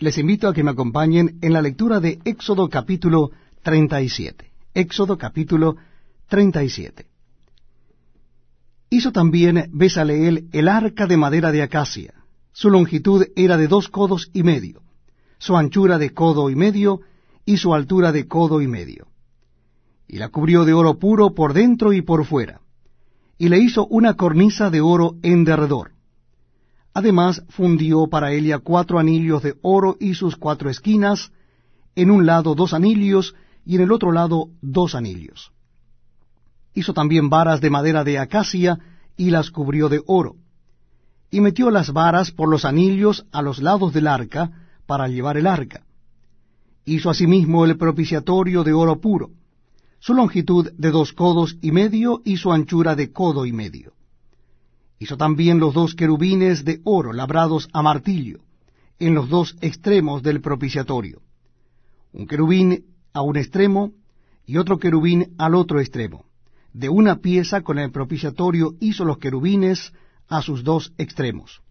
Les invito a que me acompañen en la lectura de Éxodo capítulo 37. Éxodo capítulo 37. Hizo también Besaleel el arca de madera de acacia. Su longitud era de dos codos y medio, su anchura de codo y medio, y su altura de codo y medio. Y la cubrió de oro puro por dentro y por fuera, y le hizo una cornisa de oro en derredor. Además fundió para ella cuatro anillos de oro y sus cuatro esquinas, en un lado dos anillos y en el otro lado dos anillos. Hizo también varas de madera de acacia y las cubrió de oro. Y metió las varas por los anillos a los lados del arca para llevar el arca. Hizo asimismo el propiciatorio de oro puro, su longitud de dos codos y medio y su anchura de codo y medio. Hizo también los dos querubines de oro labrados a martillo, en los dos extremos del propiciatorio, un querubín a un extremo y otro querubín al otro extremo. De una pieza con el propiciatorio hizo los querubines a sus dos extremos.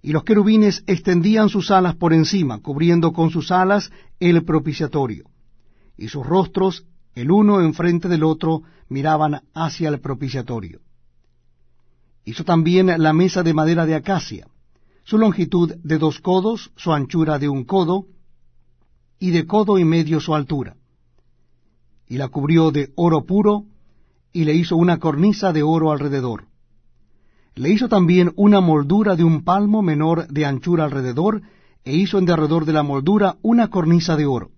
Y los querubines extendían sus alas por encima, cubriendo con sus alas el propiciatorio. Y sus rostros, el uno enfrente del otro, miraban hacia el propiciatorio. Hizo también la mesa de madera de acacia, su longitud de dos codos, su anchura de un codo, y de codo y medio su altura. Y la cubrió de oro puro, y le hizo una cornisa de oro alrededor. Le hizo también una moldura de un palmo menor de anchura alrededor, e hizo en derredor de la moldura una cornisa de oro.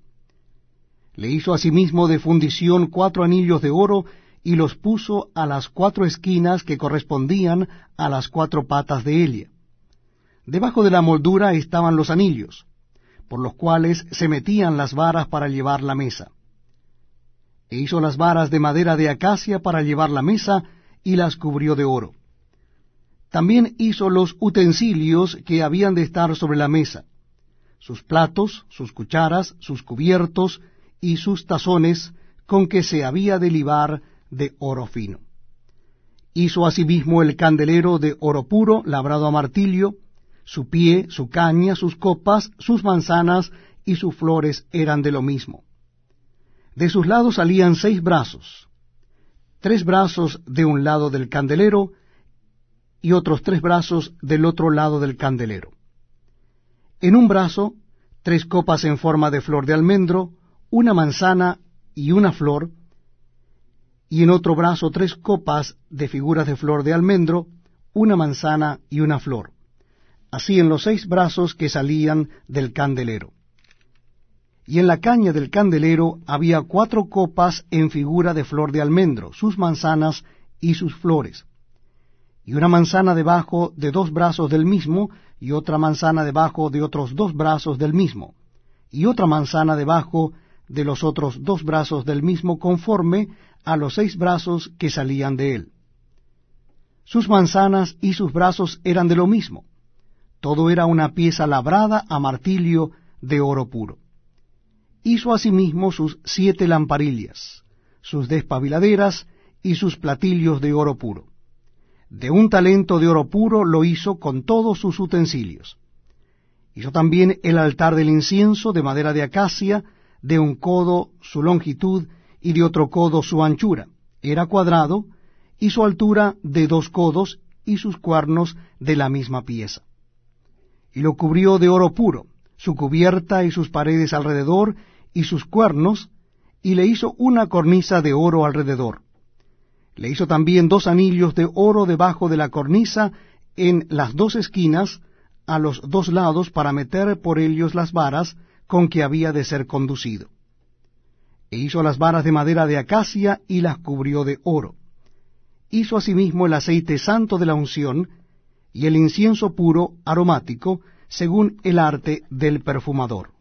Le hizo asimismo de fundición cuatro anillos de oro, y los puso a las cuatro esquinas que correspondían a las cuatro patas de ella. Debajo de la moldura estaban los anillos, por los cuales se metían las varas para llevar la mesa. E hizo las varas de madera de acacia para llevar la mesa, y las cubrió de oro. También hizo los utensilios que habían de estar sobre la mesa, sus platos, sus cucharas, sus cubiertos y sus tazones, con que se había de libar de oro fino. Hizo asimismo el candelero de oro puro, labrado a martillo, su pie, su caña, sus copas, sus manzanas y sus flores eran de lo mismo. De sus lados salían seis brazos, tres brazos de un lado del candelero y otros tres brazos del otro lado del candelero. En un brazo, tres copas en forma de flor de almendro, una manzana y una flor, y en otro brazo tres copas de figuras de flor de almendro, una manzana y una flor. Así en los seis brazos que salían del candelero. Y en la caña del candelero había cuatro copas en figura de flor de almendro, sus manzanas y sus flores, y una manzana debajo de dos brazos del mismo, y otra manzana debajo de otros dos brazos del mismo, y otra manzana debajo de los otros dos brazos del mismo, conforme a los seis brazos que salían de él. Sus manzanas y sus brazos eran de lo mismo, todo era una pieza labrada a martillo de oro puro. Hizo asimismo sus siete lamparillas, sus despabiladeras y sus platillos de oro puro. De un talento de oro puro lo hizo con todos sus utensilios. Hizo también el altar del incienso de madera de acacia, de un codo su longitud y de otro codo su anchura. Era cuadrado, y su altura de dos codos y sus cuernos de la misma pieza y lo cubrió de oro puro, su cubierta y sus paredes alrededor, y sus cuernos, y le hizo una cornisa de oro alrededor. Le hizo también dos anillos de oro debajo de la cornisa en las dos esquinas, a los dos lados, para meter por ellos las varas con que había de ser conducido. E hizo las varas de madera de acacia y las cubrió de oro. Hizo asimismo el aceite santo de la unción, y el incienso puro aromático, según el arte del perfumador.